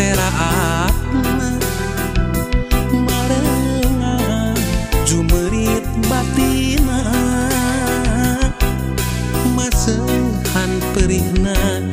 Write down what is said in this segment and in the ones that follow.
seraat malenga jumerit batina masehan perihna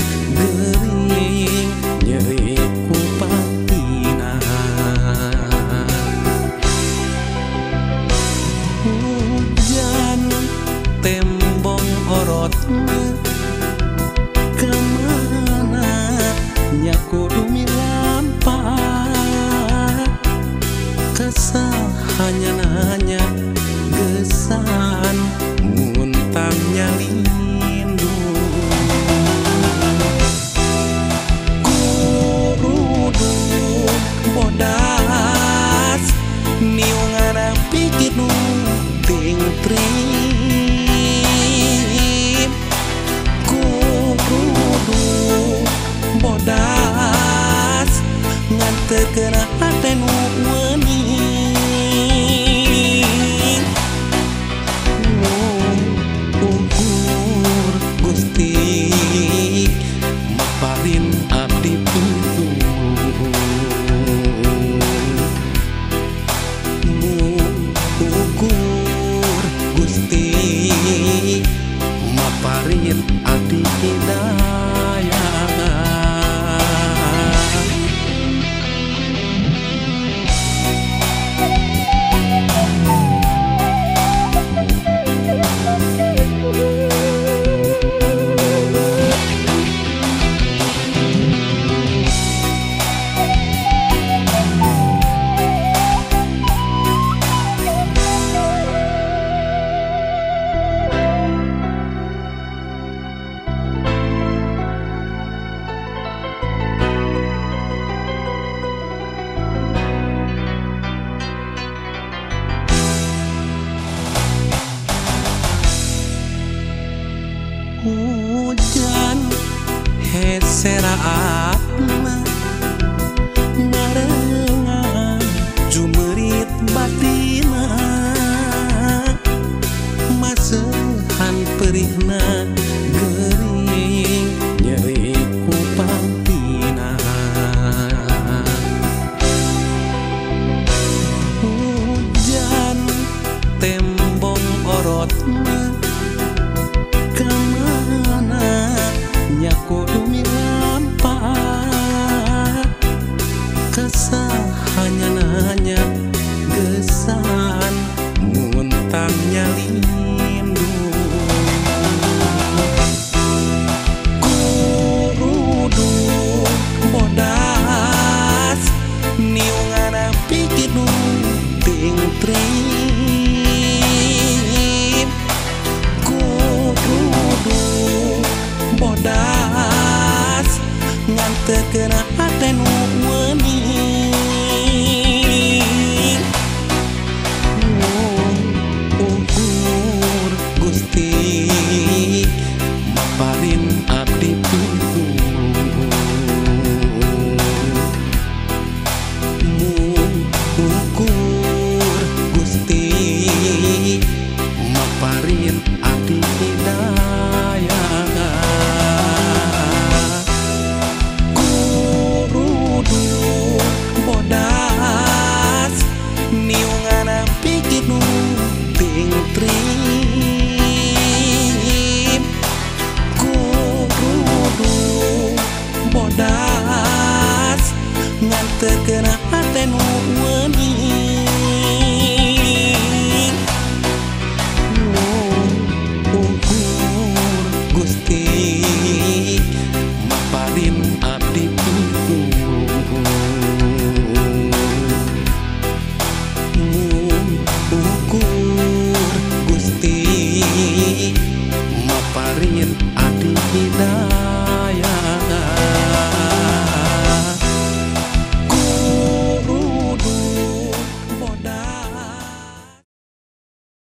hujan hesera bodas ngan terkena hati nu